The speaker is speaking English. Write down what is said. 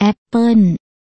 แอปเปิล